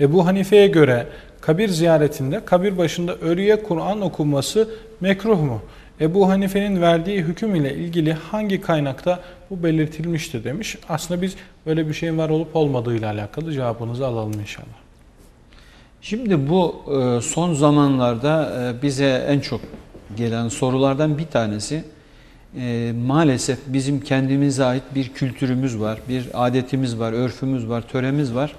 Ebu Hanife'ye göre kabir ziyaretinde kabir başında ölüye Kur'an okunması mekruh mu? Ebu Hanife'nin verdiği hüküm ile ilgili hangi kaynakta bu belirtilmiştir demiş. Aslında biz böyle bir şeyin var olup olmadığıyla alakalı cevabınızı alalım inşallah. Şimdi bu e, son zamanlarda e, bize en çok gelen sorulardan bir tanesi e, maalesef bizim kendimize ait bir kültürümüz var, bir adetimiz var, örfümüz var, töremiz var.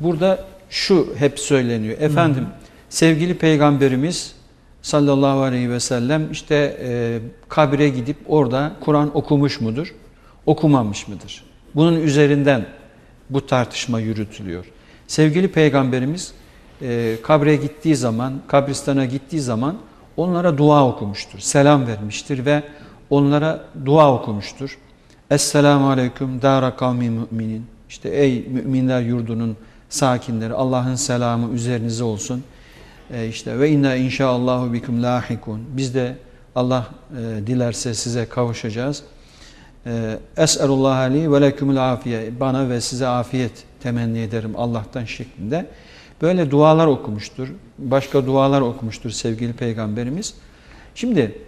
Burada şu hep söyleniyor. Efendim sevgili peygamberimiz sallallahu aleyhi ve sellem işte e, kabre gidip orada Kur'an okumuş mudur? Okumamış mıdır? Bunun üzerinden bu tartışma yürütülüyor. Sevgili peygamberimiz e, kabre gittiği zaman, kabristana gittiği zaman onlara dua okumuştur. Selam vermiştir ve onlara dua okumuştur. Esselamu aleyküm dara kavmi müminin. İşte ey müminler yurdunun sakinleri Allah'ın selamı üzerinize olsun. E işte ve inna inşaallahu bikum lahikun. Biz de Allah e, dilerse size kavuşacağız. E, Es'elullah li ve lekumul afiye. Bana ve size afiyet temenni ederim Allah'tan şeklinde. Böyle dualar okumuştur. Başka dualar okumuştur sevgili peygamberimiz. Şimdi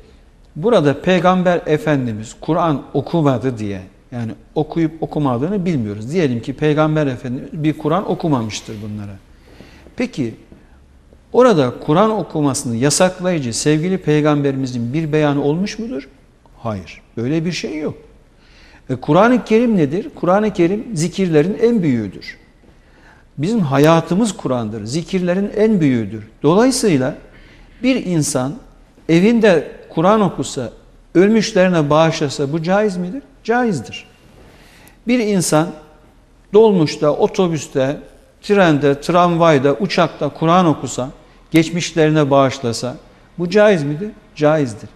burada peygamber efendimiz Kur'an okumadı diye yani okuyup okumadığını bilmiyoruz. Diyelim ki peygamber efendimiz bir Kur'an okumamıştır bunlara. Peki orada Kur'an okumasını yasaklayıcı sevgili peygamberimizin bir beyanı olmuş mudur? Hayır. Böyle bir şey yok. E, Kur'an-ı Kerim nedir? Kur'an-ı Kerim zikirlerin en büyüğüdür. Bizim hayatımız Kur'an'dır. Zikirlerin en büyüğüdür. Dolayısıyla bir insan evinde Kur'an okusa, ölmüşlerine bağışlasa bu caiz midir? Caizdir. Bir insan dolmuşta, otobüste, trende, tramvayda, uçakta Kur'an okusa, geçmişlerine bağışlasa bu caiz midir? Caizdir.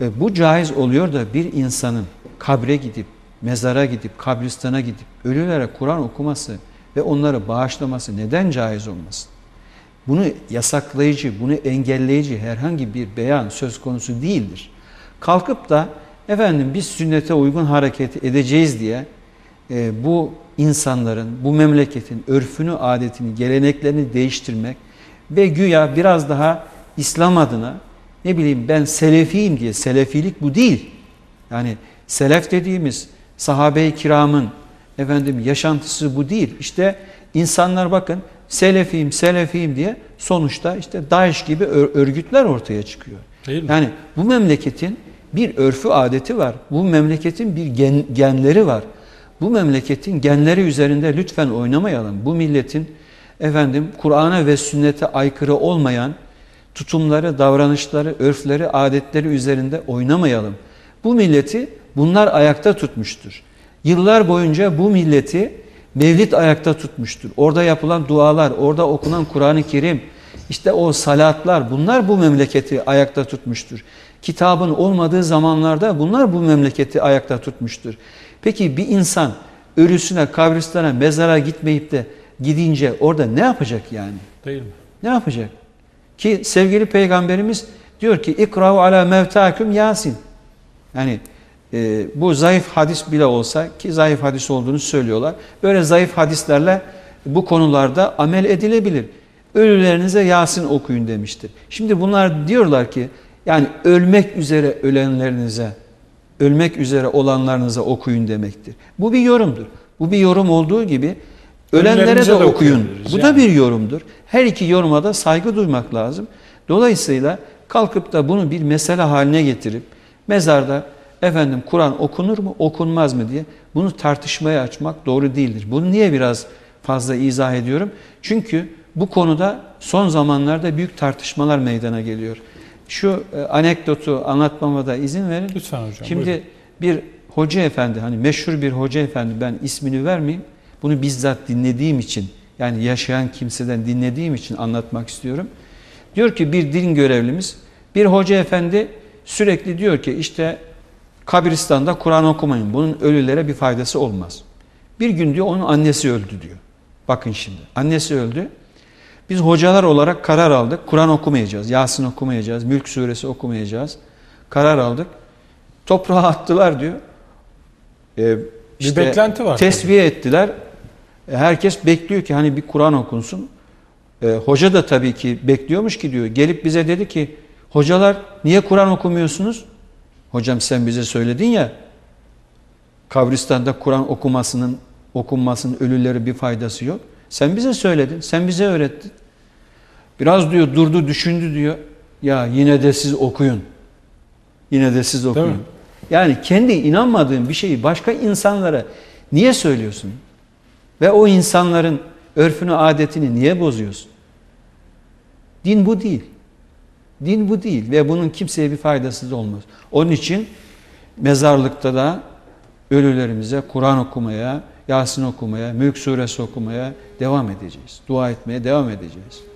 E, bu caiz oluyor da bir insanın kabre gidip, mezara gidip, kabristana gidip ölülere Kur'an okuması ve onları bağışlaması neden caiz olmasın? Bunu yasaklayıcı, bunu engelleyici herhangi bir beyan söz konusu değildir. Kalkıp da efendim biz sünnete uygun hareket edeceğiz diye e, bu insanların, bu memleketin örfünü, adetini, geleneklerini değiştirmek ve güya biraz daha İslam adına ne bileyim ben selefiyim diye, selefilik bu değil. Yani selef dediğimiz sahabe-i kiramın efendim yaşantısı bu değil. İşte insanlar bakın selefiyim, selefiyim diye sonuçta işte DAEŞ gibi örgütler ortaya çıkıyor. Değil mi? Yani bu memleketin bir örfü adeti var. Bu memleketin bir gen, genleri var. Bu memleketin genleri üzerinde lütfen oynamayalım. Bu milletin efendim Kur'an'a ve sünnete aykırı olmayan tutumları, davranışları, örfleri, adetleri üzerinde oynamayalım. Bu milleti bunlar ayakta tutmuştur. Yıllar boyunca bu milleti mevlid ayakta tutmuştur. Orada yapılan dualar, orada okunan Kur'an-ı Kerim, işte o salatlar bunlar bu memleketi ayakta tutmuştur. Kitabın olmadığı zamanlarda bunlar bu memleketi ayakta tutmuştur. Peki bir insan ölüsüne, kabristana, mezara gitmeyip de gidince orada ne yapacak yani? Değil mi? Ne yapacak? Ki sevgili peygamberimiz diyor ki ikra'u ala mevtaküm yasin. Yani e, bu zayıf hadis bile olsa ki zayıf hadis olduğunu söylüyorlar. Böyle zayıf hadislerle bu konularda amel edilebilir. Ölülerinize Yasin okuyun demiştir. Şimdi bunlar diyorlar ki yani ölmek üzere ölenlerinize, ölmek üzere olanlarınıza okuyun demektir. Bu bir yorumdur. Bu bir yorum olduğu gibi ölenlere de okuyun. Bu da bir yorumdur. Her iki yoruma da saygı duymak lazım. Dolayısıyla kalkıp da bunu bir mesele haline getirip mezarda efendim Kur'an okunur mu okunmaz mı diye bunu tartışmaya açmak doğru değildir. Bunu niye biraz fazla izah ediyorum? Çünkü bu konuda son zamanlarda büyük tartışmalar meydana geliyor. Şu e, anekdotu anlatmama da izin verin. Lütfen hocam. Şimdi buyurun. bir hoca efendi hani meşhur bir hoca efendi ben ismini vermeyeyim. Bunu bizzat dinlediğim için yani yaşayan kimseden dinlediğim için anlatmak istiyorum. Diyor ki bir din görevlimiz bir hoca efendi sürekli diyor ki işte kabristanda Kur'an okumayın. Bunun ölülere bir faydası olmaz. Bir gün diyor onun annesi öldü diyor. Bakın şimdi annesi öldü. Biz hocalar olarak karar aldık. Kur'an okumayacağız, Yasin okumayacağız, Mülk suresi okumayacağız. Karar aldık. Toprağa attılar diyor. Ee, işte bir beklenti var. Tesviye tabii. ettiler. Herkes bekliyor ki hani bir Kur'an okunsun. E, hoca da tabii ki bekliyormuş ki diyor. Gelip bize dedi ki hocalar niye Kur'an okumuyorsunuz? Hocam sen bize söyledin ya kabristanda Kur'an okumasının okunmasının ölüleri bir faydası yok. Sen bize söyledin, sen bize öğrettin. Biraz diyor durdu düşündü diyor. Ya yine de siz okuyun. Yine de siz okuyun. Yani kendi inanmadığın bir şeyi başka insanlara niye söylüyorsun? Ve o insanların örfünü, adetini niye bozuyorsun? Din bu değil. Din bu değil ve bunun kimseye bir faydası da olmaz. Onun için mezarlıkta da ölülerimize Kur'an okumaya, Yasin okumaya, Mülk suresi okumaya devam edeceğiz. Dua etmeye devam edeceğiz.